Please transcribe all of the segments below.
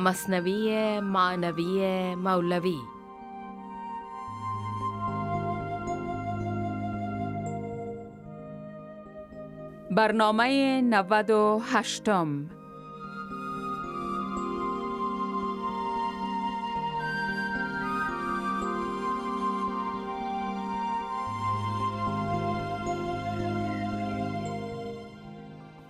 مصنوی معنوی مولوی. برنامه نود و هشتم.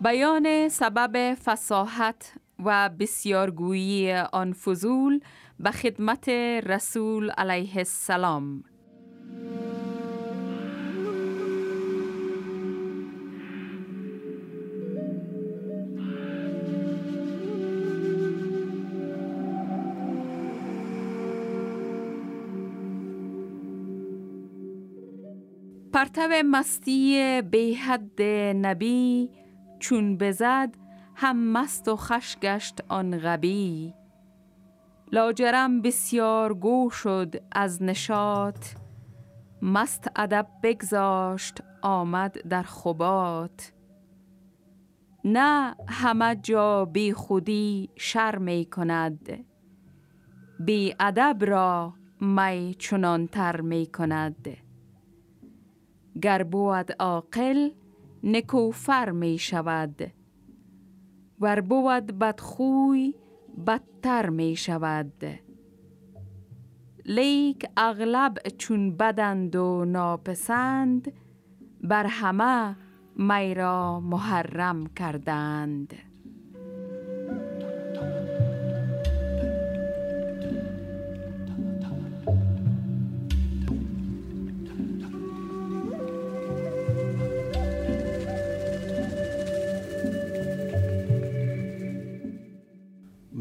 بیان سبب فساحت و بسیارگویی آن فضول به خدمت رسول علیه السلام. پرتو مستی به حد نبی چون بزد هم مست و خش گشت آن غبی. لاجرم بسیار گو شد از نشاط مست ادب بگذاشت آمد در خبات نه همه جا بی خودی شر می کند بی ادب را می چنان تر می کند. گر بود عاقل نکوفر می شود. ور بود بدخوی بدتر می شود. لیک اغلب چون بدند و ناپسند بر همه می را محرم کردند.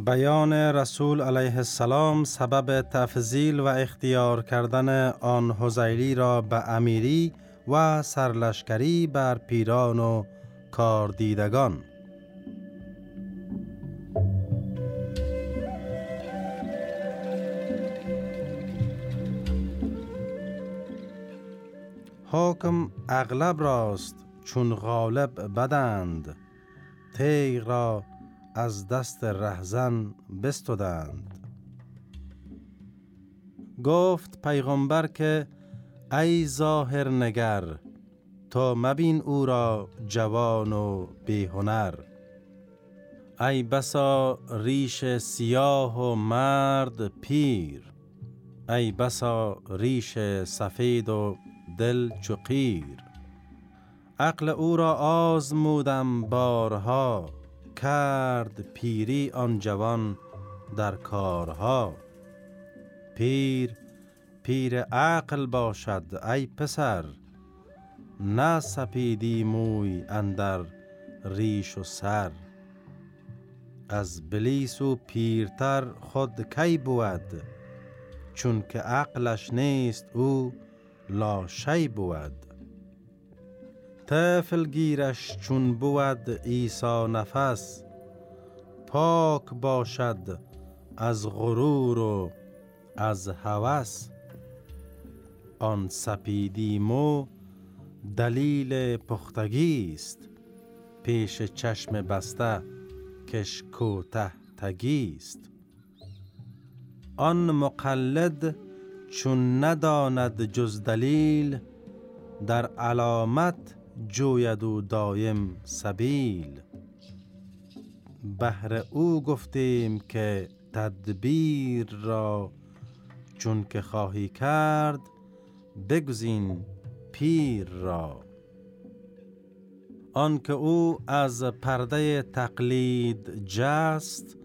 بیان رسول علیه السلام سبب تفضیل و اختیار کردن آن حزیلی را به امیری و سرلشکری بر پیران و کاردیدگان. حاکم اغلب راست چون غالب بدند. تیغ را از دست رهزن بستودند گفت پیغمبر که ای ظاهر نگر تا مبین او را جوان و بیهنر. ای بسا ریش سیاه و مرد پیر. ای بسا ریش سفید و دل چقیر. عقل او را آزمودم بارها. کرد پیری آن جوان در کارها. پیر پیر عقل باشد ای پسر نه سپیدی موی اندر ریش و سر. از بلیس و پیرتر خود کی بود؟ چون که عقلش نیست او لاشی بود. طفل گیرش چون بود عیسی نفس پاک باشد از غرور و از هوس. آن سپیدی مو دلیل پختگی است پیش چشم بسته کش کوته تگی است. آن مقلد چون نداند جز دلیل در علامت جوید و دایم سبیل. بهر او گفتیم که تدبیر را چون که خواهی کرد بگزین پیر را. آنکه او از پرده تقلید جست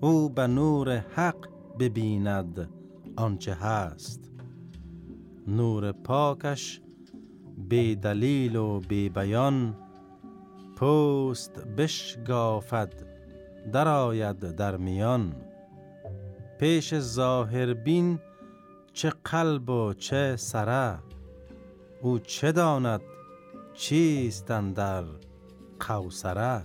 او به نور حق ببیند آنچه هست. نور پاکش بی دلیل و بی بیان پوست بشگافد درآید در میان. پیش ظاهر بین چه قلب و چه سره او چه داند چیست در قوسره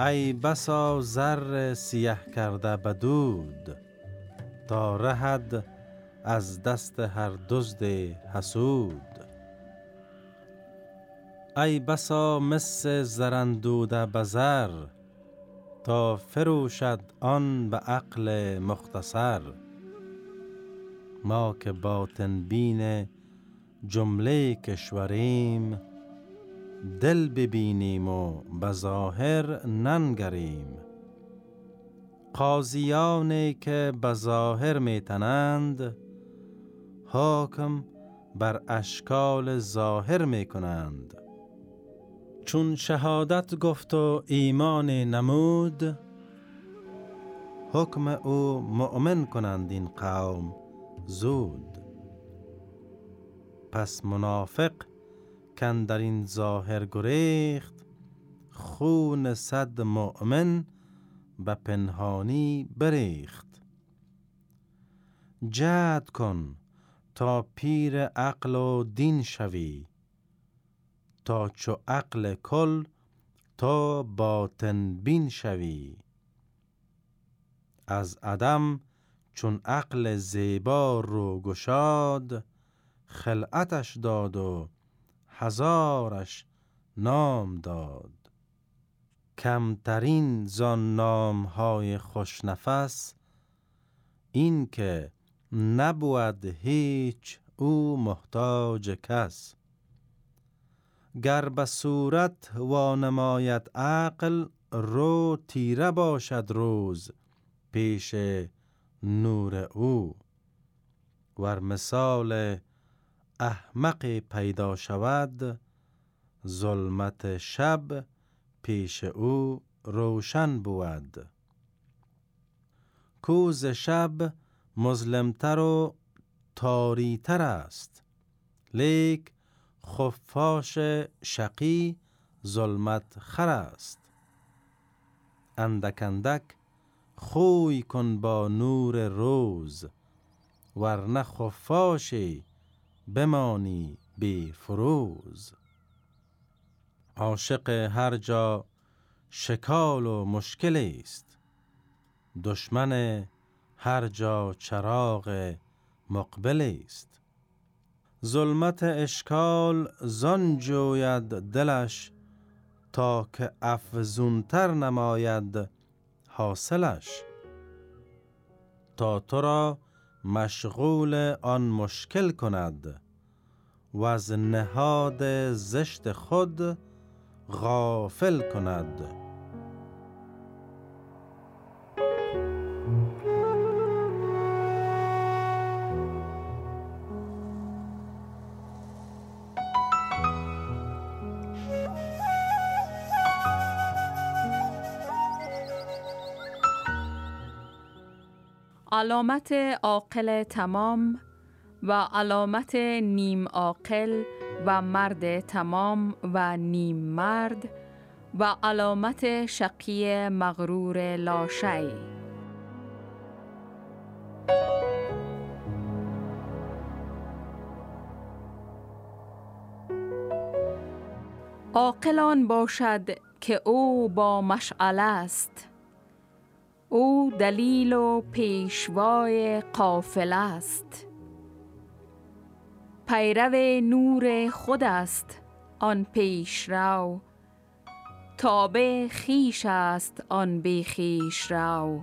ای بسا زر سیه کرده بدود تا رهد از دست هر دزد حسود. ای بسا مس زرندوده بزر تا فروشد آن به عقل مختصر. ما که باطن بین جمله کشوریم دل ببینیم و به ظاهر ننگریم. قاضیانی که به ظاهر میتنند حاکم بر اشکال ظاهر می کنند چون شهادت گفت و ایمان نمود حکم او مؤمن کنند این قوم زود. پس منافق کن در این ظاهر گریخت خون صد مؤمن به پنهانی بریخت. جد کن تا پیر عقل و دین شوی تا چو عقل کل تا باطن بین شوی. از عدم چون عقل زیبا رو گشاد خلعتش داد و هزارش نام داد. کمترین زان نام های خوشنفس این که نبود هیچ او محتاج کس. گر به صورت وانماید عقل رو تیره باشد روز پیش نور او. ور مثال احمق پیدا شود ظلمت شب پیش او روشن بود. کوز شب مظلمتر و تاریتر است. لیک خفاش شقی ظلمت خر است. اندک اندک خوی کن با نور روز ورنه خفاشی بمانی بی فروز. عاشق هر جا شکال و مشکل است. دشمن هر جا چراغ مقبل است. ظلمت اشکال زان جوید دلش تا که افزونتر نماید حاصلش. تا تو را مشغول آن مشکل کند و از نهاد زشت خود غافل کند. علامت عاقل تمام و علامت نیم عاقل و مرد تمام و نیم مرد و علامت شقی مغرور لاشی. عاقلان باشد که او با مشعل است. او دلیل و پیشوای قافل است. پیرو نور خود است آن پیشرو. تابع خیش است آن بی خیش رو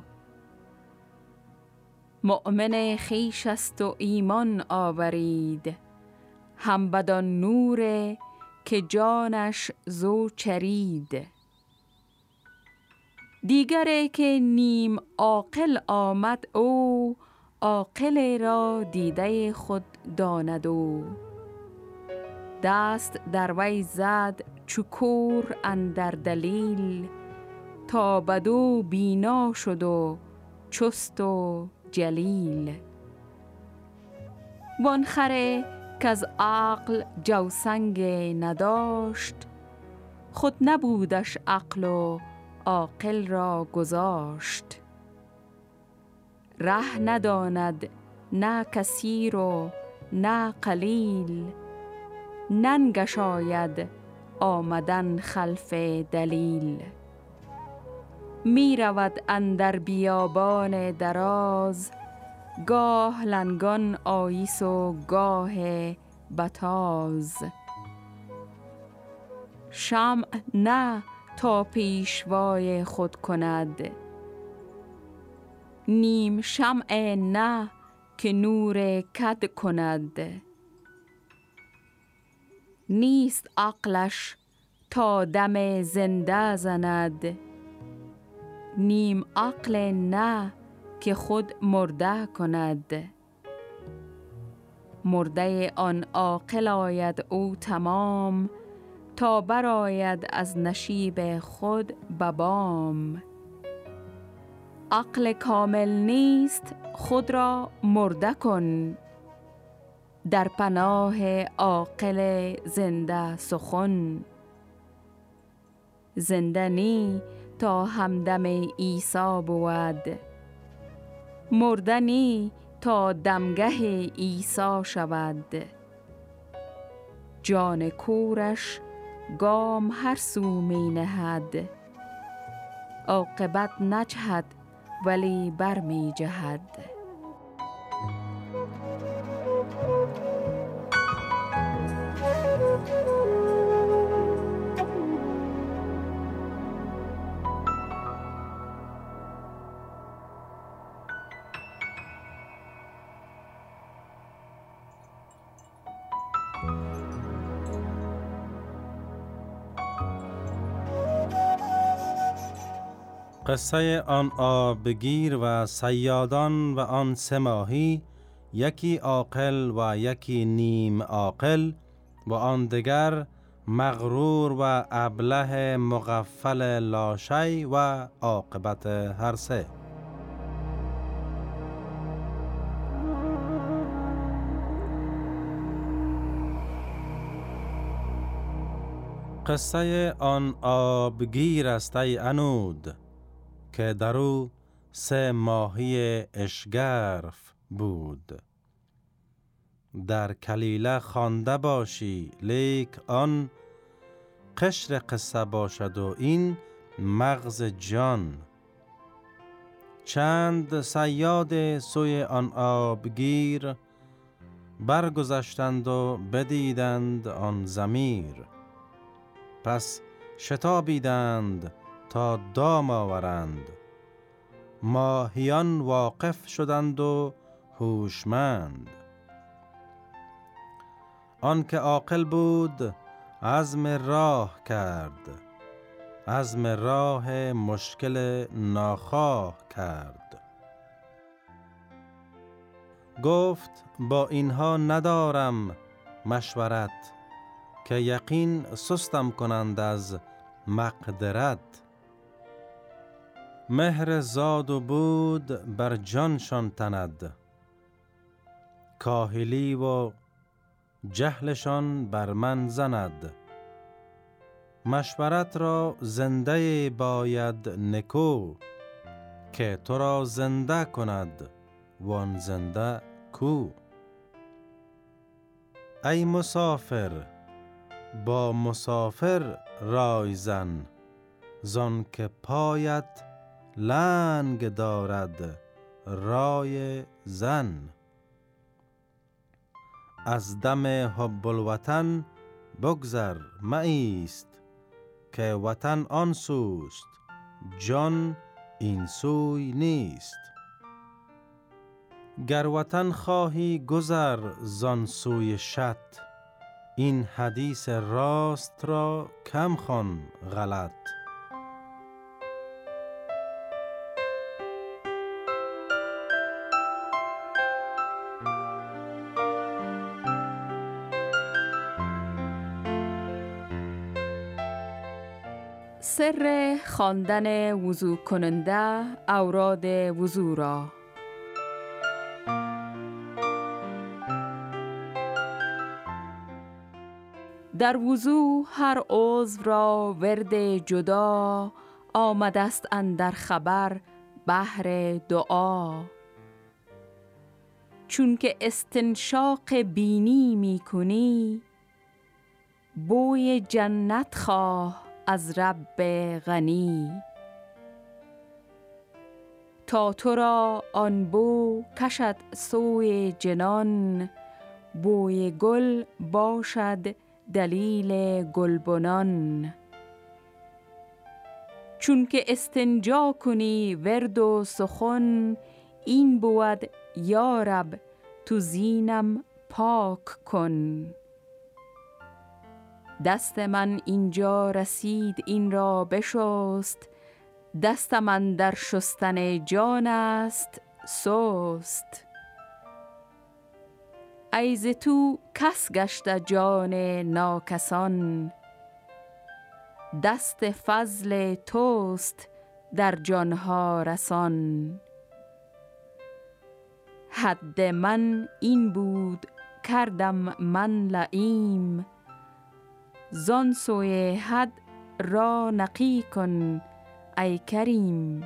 مؤمن خیش است و ایمان آورید. هم بدان نور که جانش زو چرید. دیگره که نیم عاقل آمد او عاقل را دیده خود داند او دست در وی زد چکور اندر دلیل تا بدو بینا شد و چست و جلیل. وان خره که از عقل جوسنگ نداشت خود نبودش عقل و عاقل را گذاشت. ره نداند نه کثیر و نه قلیل ننگشاید آمدن خلف دلیل. می رود اندر بیابان دراز گاه لنگان آیس و گاه بتاز. شمع نه تا پیشوای خود کند. نیم شمع نه که نور کد کند. نیست عقلش تا دم زنده زند. نیم عقل نه که خود مرده کند. مرده آن عاقل آید او تمام تا براید از نشیب خود ببام. عقل کامل نیست خود را مرده کن. در پناه عاقل زنده سخن. زندنی تا همدم عیسی بود. مردنی تا دمگه عیسی شود. جان کورش گام هر سو می نهد. عاقبت نجهد ولی بر می جهد. قصه آن آبگیر و سیادان و آن سه ماهی یکی عاقل و یکی نیم عاقل و آن دیگر مغرور و ابله مغفل لاشی و عاقبت هر سه. قصه آن آبگیر است ای انود که در او سه ماهی اشگرف بود. در کلیله خوانده باشی لیک آن قشر قصه باشد و این مغز جان. چند سیاد سوی آن آبگیر برگذشتند و بدیدند آن زمیر پس شتابیدند تا دام آورند. ماهیان واقف شدند و هوشمند. آنکه عاقل بود عزم راه کرد. عزم راه مشکل ناخواه کرد. گفت با اینها ندارم مشورت که یقین سستم کنند از مقدرت. مهر زاد و بود بر جانشان تند. کاهلی و جهلشان بر من زند. مشورت را زنده باید نکو که تو را زنده کند وان زنده کو. ای مسافر با مسافر رای زن زان که پایت لنگ دارد رای زن. از دم حب الوطن بگذر مایست که وطن آن سوست جان این سوی نیست. گر وطن خواهی گذر زان سوی شط این حدیث راست را کم خوان غلط. سر خواندن وضو کننده اوراد وضو را. در وضو هر عضو را ورد جدا آمده است اندر خبر بهر دعا. چون که استنشاق بینی می کنی بوی جنت خواه از رب غنی. تا تو را آن بو کشد سوی جنان بوی گل باشد دلیل گلبنان. چون که استنجا کنی ورد و سخن این بود یارب تو زینم پاک کن. دست من اینجا رسید این را بشست. دست من در شستن جان است سست. ایز تو کس گشته جان ناکسان؟ دست فضل توست در جانها رسان. حد من این بود کردم من لعیم. زان سوی حد را نقی کن ای کریم.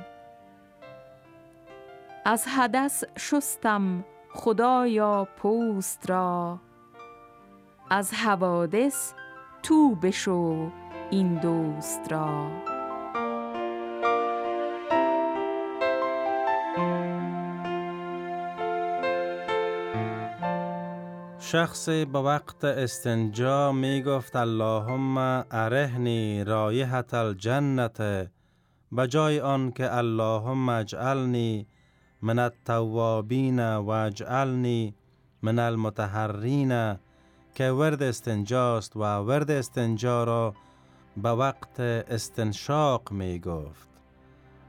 از حدث شستم خدایا پوست را از حوادث تو بشو این دوست را. شخص به وقت استنجا می گفت اللهم ارهنی رایحت الجنت به جای آن که اللهم اجعلنی من التوابین و اجعلنی من المتحرین که ورد استنجاست و ورد استنجا را به وقت استنشاق می گفت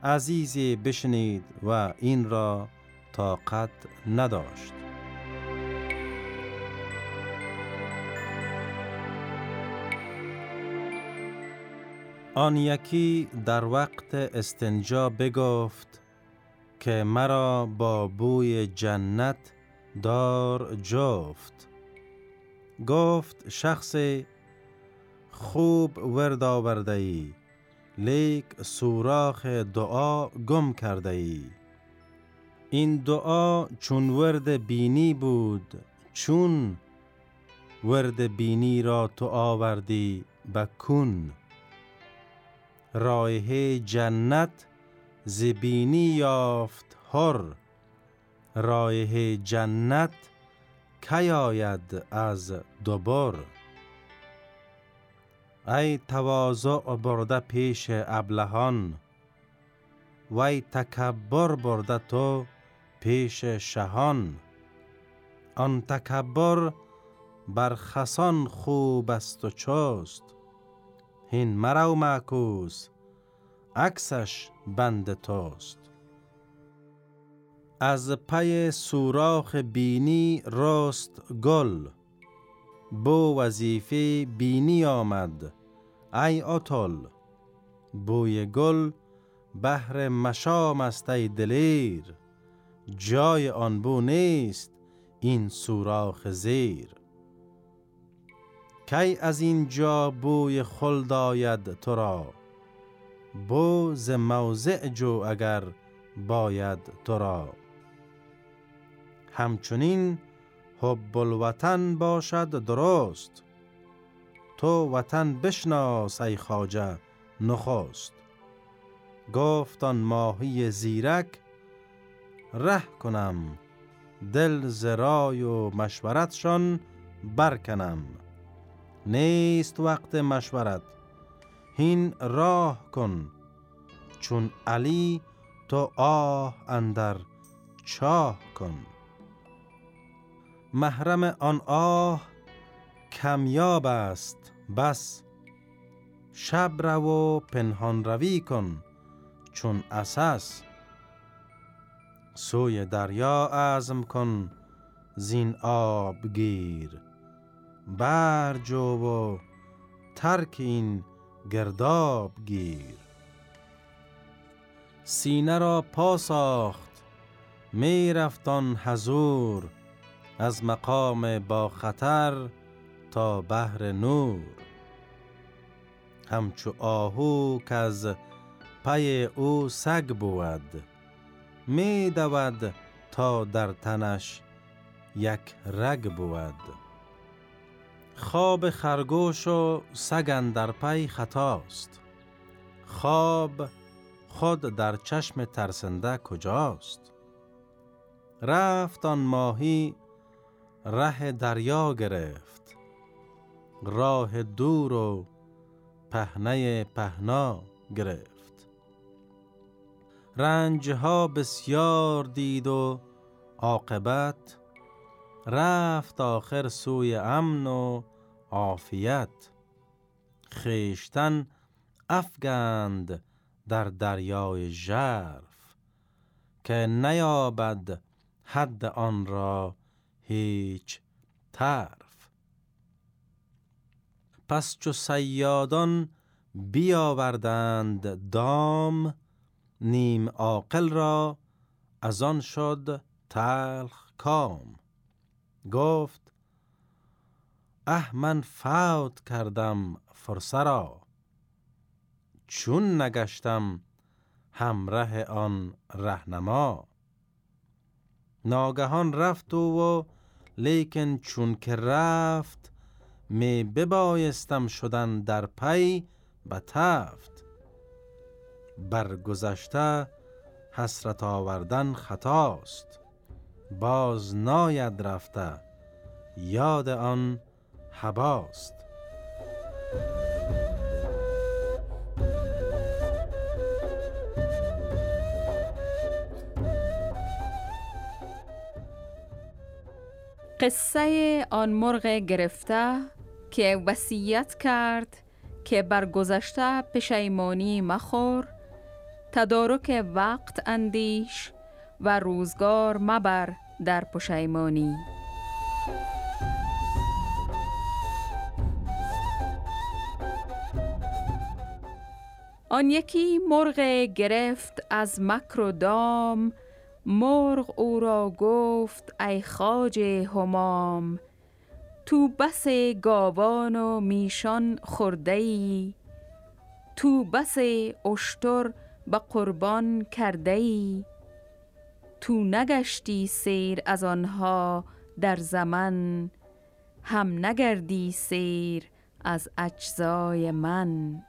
عزیزی بشنید و این را طاقت نداشت. آن یکی در وقت استنجا بگفت که مرا با بوی جنت دار جفت. گفت شخص خوب ورد آورده ای لیک سوراخ دعا گم کرده ای این دعا چون ورد بینی بود چون ورد بینی را تو آوردی بکن رایه جنت زبینی یافت هر. رایه جنت کی آید از دوبر؟ ای تواضع برده پیش ابلهان وی تکبر برده تو پیش شهان. آن تکبر بر خسان خوب است و چست. هین مرو معکوس. عکسش بند توست از پی سوراخ بینی رست گل. بو وظیفه بینی آمد ای اتل بوی گل بهر مشام است ای دلیر. جای آن بو نیست این سوراخ زیر. کی از این جا بوی خلد آید تو را بو ز موضع جو اگر باید تو را همچنین حب الوطن باشد درست تو وطن بشناس ای خواجه نخست. گفت آن ماهی زیرک ره کنم دل زرای و مشورتشان برکنم. نیست وقت مشورت. هین راه کن. چون علی تو آه اندر چاه کن. محرم آن آه کمیاب است. بس شب رو و پنهان روی کن. چون اساس سوی دریا عزم کن. زین آب گیر. برجو و ترک این گرداب گیر. سینه را پا ساخت می رفتان حضور از مقام با خطر تا بحر نور. همچو آهو که از پی او سگ بود می دود تا در تنش یک رگ بود. خواب خرگوش و سگ در پی خطاست. خواب خود در چشم ترسنده کجاست؟ رفت آن ماهی ره دریا گرفت. راه دور و پهنه پهنا گرفت. رنجها بسیار دید و عاقبت. رفت آخر سوی امن و عافیت. خیشتن افگند در دریای ژرف که نیابد حد آن را هیچ طرف. پس چو سیادان بیاوردند دام نیم عاقل را از آن شد تلخ کام. گفت اه من فوت کردم فرسرا چون نگشتم همراه آن رهنما. ناگهان رفت او و لیکن چون که رفت می ببایستم شدن در پی به تفت. برگذشته حسرت آوردن خطاست. باز ناید رفته یاد آن هباست قصه آن مرغ گرفته که وصیت کرد که بر گذشته پشیمانی مخور تدارک وقت اندیش و روزگار مبر در پشیمانی. آن یکی مرغ گرفت از مکر و دام. مرغ او را گفت ای خاج همام تو بس گاوان و میشان خورده ای تو بس اشتر به قربان کرده ای تو نگشتی سیر از آنها در زمان هم نگردی سیر از اجزای من.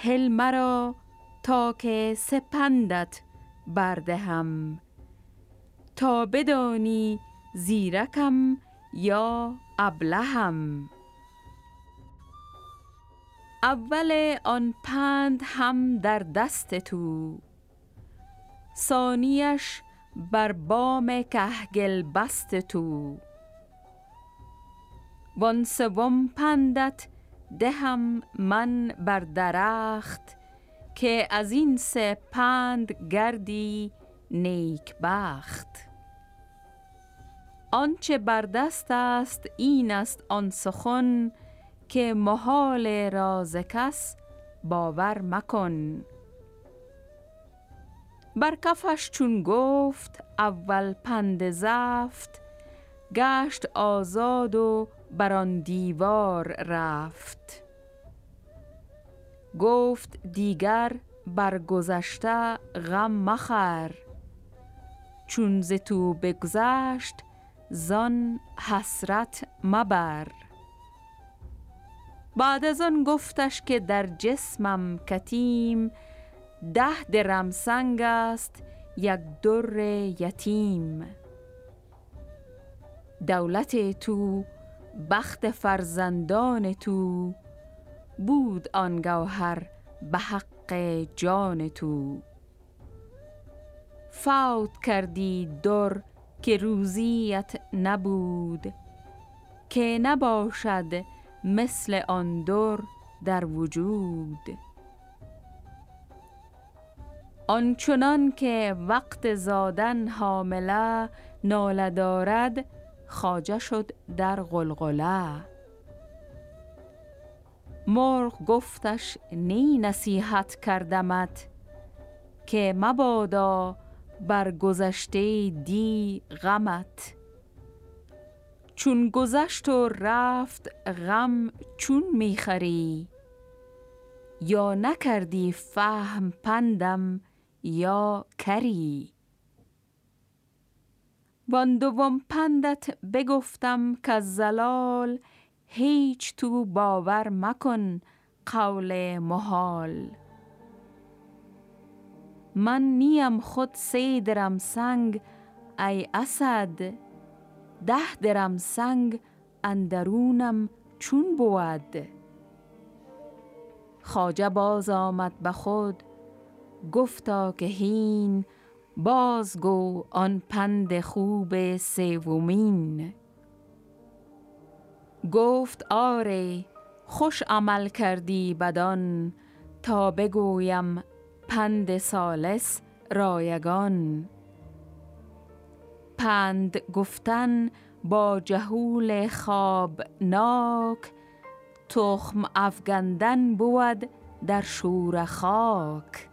هل مرا تا که سپندت بردهم. تا بدانی زیرکم یا ابلهم. اول آن پند هم در دست تو. ثانیش بر بام کهگل بست تو. وان سوم پندت دهم من بر درخت که از این سه پند گردی نیک بخت. آنچه بر دست است این است آن سخن که محال راز کس باور مکن. بر کفش چون گفت اول پند زفت گشت آزاد و بر آن دیوار رفت. گفت دیگر بر گذشته غم مخر. چون ز تو بگذشت زان حسرت مبر. بعد از آن گفتش که در جسمم کتیم ده درم سنگ است یک در یتیم. دولت تو بخت فرزندان تو بود آن گوهر به حق جان تو. فوت کردی در که روزیت نبود که نباشد مثل آن در در وجود. آنچنان که وقت زادن حامله ناله دارد خاجه شد در غلغله. مرغ گفتش نی نصیحت کردمت که مبادا بر گذشته دی غمت. چون گذشت و رفت غم چون می‌خری یا نکردی فهم پندم یا کری. وان دوم پندت بگفتم که زلال هیچ تو باور مکن قول محال. من نیم خود سی درم سنگ ای اسد ده درم سنگ اندرونم چون بود. خاجه باز آمد به خود گفتا که هین بازگو آن پند خوب سومین. گفت آره خوش عمل کردی بدان تا بگویم پند سالس رایگان. پند گفتن با جهول خواب ناک تخم افگندن بود در شور خاک.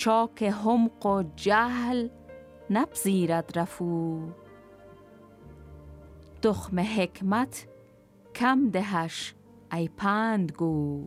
چاک همق و جهل نپذیرد رفو. تخم حکمت کم دهش ای پندگو.